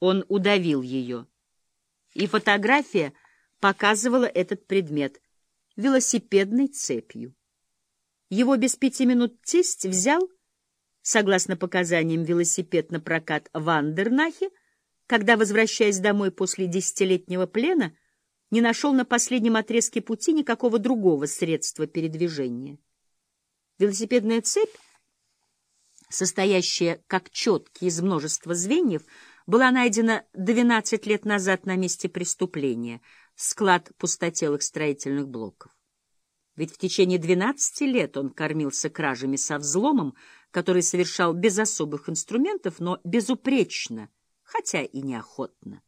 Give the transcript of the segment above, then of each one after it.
Он удавил ее. И фотография показывала этот предмет велосипедной цепью. Его без пяти минут тесть взял, согласно показаниям, велосипед на прокат в Андернахе, когда, возвращаясь домой после десятилетнего плена, не нашел на последнем отрезке пути никакого другого средства передвижения. Велосипедная цепь, состоящая как четки из множества звеньев, была найдена 12 лет назад на месте преступления, склад пустотелых строительных блоков. Ведь в течение 12 лет он кормился кражами со взломом, который совершал без особых инструментов, но безупречно, хотя и неохотно.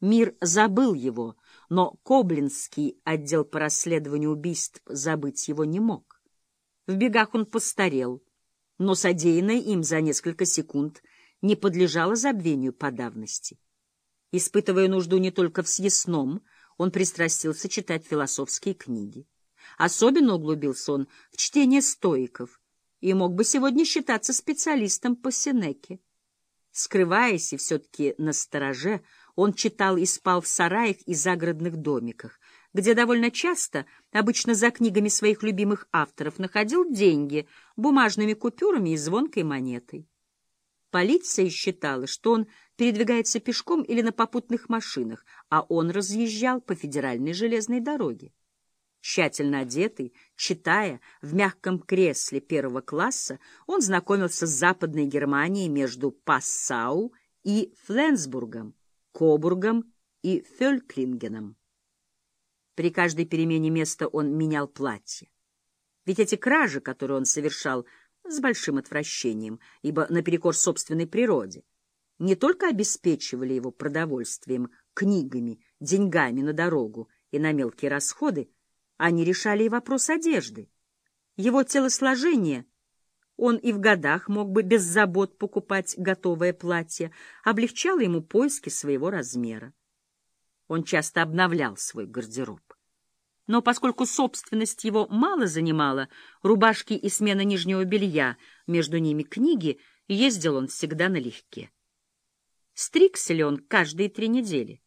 Мир забыл его, но Коблинский отдел по расследованию убийств забыть его не мог. В бегах он постарел, но содеянное им за несколько секунд не подлежало забвению по давности. Испытывая нужду не только в съестном, он пристрастился читать философские книги. Особенно углубился он в чтение стоиков и мог бы сегодня считаться специалистом по Сенеке. Скрываясь и все-таки на стороже, он читал и спал в сараях и загородных домиках, где довольно часто, обычно за книгами своих любимых авторов, находил деньги бумажными купюрами и звонкой монетой. Полиция считала, что он передвигается пешком или на попутных машинах, а он разъезжал по федеральной железной дороге. Тщательно одетый, читая в мягком кресле первого класса, он знакомился с Западной Германией между Пассау и Фленсбургом, Кобургом и Фельклингеном. При каждой перемене места он менял платье. Ведь эти кражи, которые он совершал, с большим отвращением, ибо наперекор собственной природе, не только обеспечивали его продовольствием, книгами, деньгами на дорогу и на мелкие расходы, они решали и вопрос одежды. Его телосложение он и в годах мог бы без забот покупать готовое платье, облегчало ему поиски своего размера. Он часто обновлял свой гардероб но поскольку собственность его мало занимала, рубашки и смена нижнего белья, между ними книги, ездил он всегда налегке. Стригся ли он каждые три недели?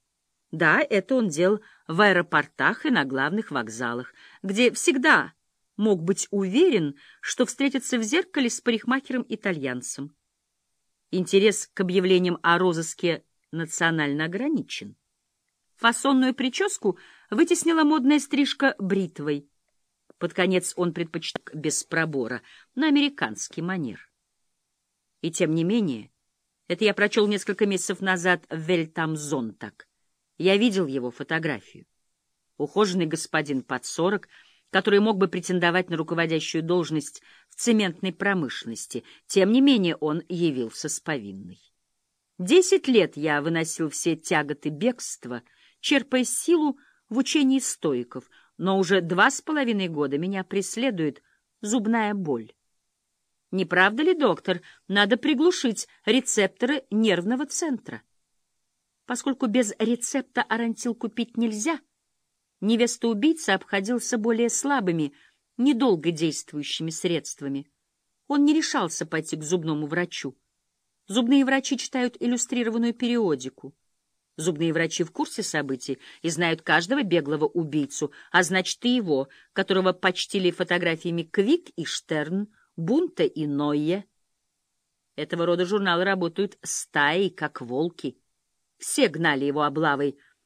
Да, это он делал в аэропортах и на главных вокзалах, где всегда мог быть уверен, что встретится в зеркале с парикмахером-итальянцем. Интерес к объявлениям о розыске национально ограничен. Фасонную прическу вытеснила модная стрижка бритвой. Под конец он предпочитал без пробора, на американский манер. И тем не менее, это я прочел несколько месяцев назад в Вельтамзонтак. Я видел его фотографию. Ухоженный господин под сорок, который мог бы претендовать на руководящую должность в цементной промышленности. Тем не менее, он явился с повинной. Десять лет я выносил все тяготы бегства — черпая силу в учении стоиков, но уже два с половиной года меня преследует зубная боль. Не правда ли, доктор, надо приглушить рецепторы нервного центра? Поскольку без рецепта арантил купить нельзя, невеста-убийца обходился более слабыми, недолго действующими средствами. Он не решался пойти к зубному врачу. Зубные врачи читают иллюстрированную периодику. Зубные врачи в курсе событий и знают каждого беглого убийцу, а значит и его, которого почтили фотографиями Квик и Штерн, Бунта и Нойе. Этого рода журналы работают стаей, как волки. Все гнали его облавой —